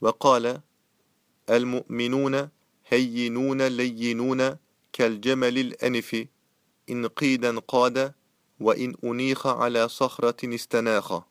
وقال المؤمنون هينون لينون كالجمل الأنف إن قيدا قاد وإن أنيخ على صخرة استناخ.